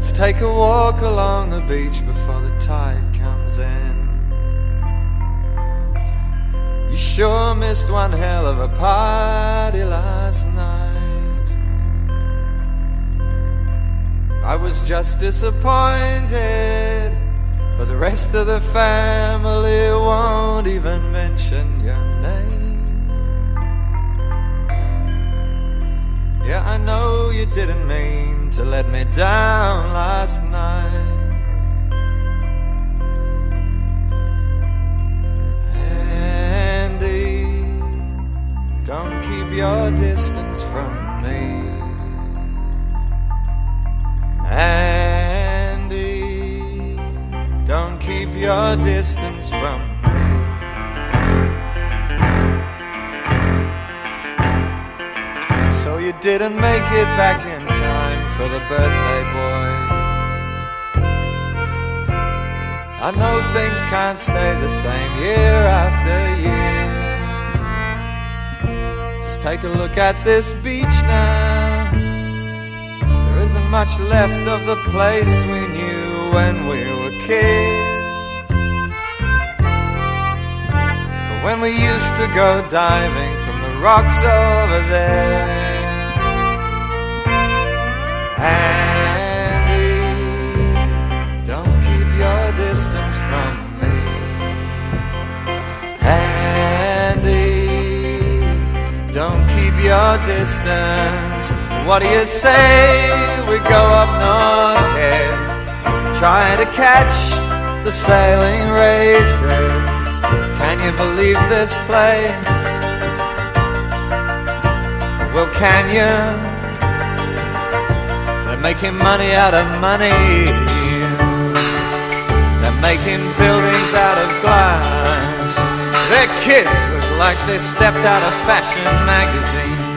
Let's take a walk along the beach before the tide comes in. You sure missed one hell of a party last night. I was just disappointed, but the rest of the family won't even mention your name. Yeah, I know you didn't mean to let me down last night. Andy, don't keep your distance from me. Andy, don't keep your distance from me. You didn't make it back in time for the birthday boy. I know things can't stay the same year after year. Just take a look at this beach now. There isn't much left of the place we knew when we were kids. But when we used to go diving from the rocks over there. Andy, don't keep your distance from me. Andy, don't keep your distance. What do you say we go up north here, trying to catch the sailing races? Can you believe this place? Well, can you? They're making money out of money. They're making buildings out of glass. Their kids look like they stepped out of fashion magazines.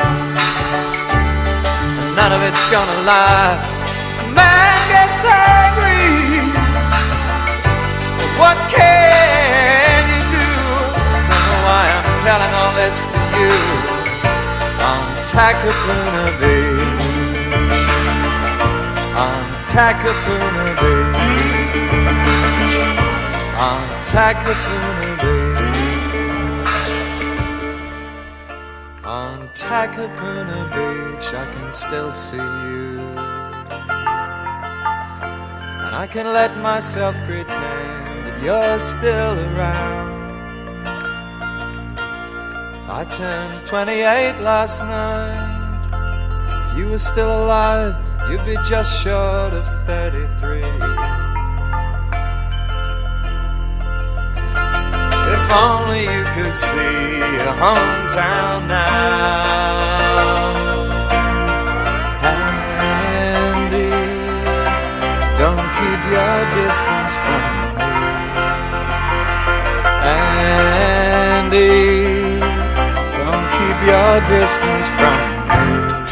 And none of it's gonna last. A man gets angry. But what can you do? Don't know why I'm telling all this to you. On Takapuna Beach on Takapuna Beach. On Takapuna Beach. On Takapuna Beach, I can still see you. And I can let myself pretend that you're still around. I turned 28 last night. If you were still alive, you'd be just short of 33. If only you could see your hometown now. Andy, don't keep your distance from me. Andy, don't keep your distance from me.